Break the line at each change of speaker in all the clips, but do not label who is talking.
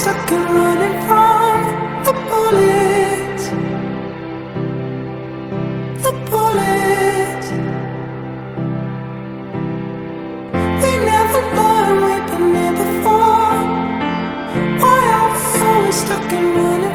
Stuck and running from the bullets? The bullets. We never learned we've been here before. Why are we always stuck and running?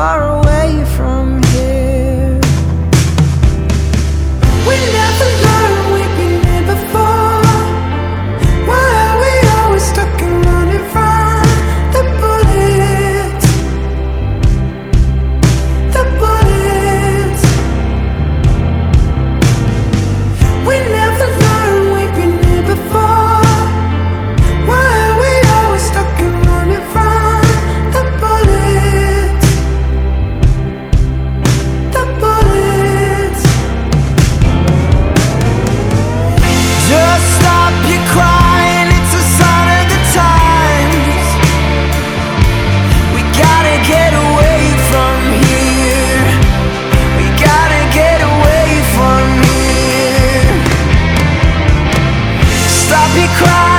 far away. happy cry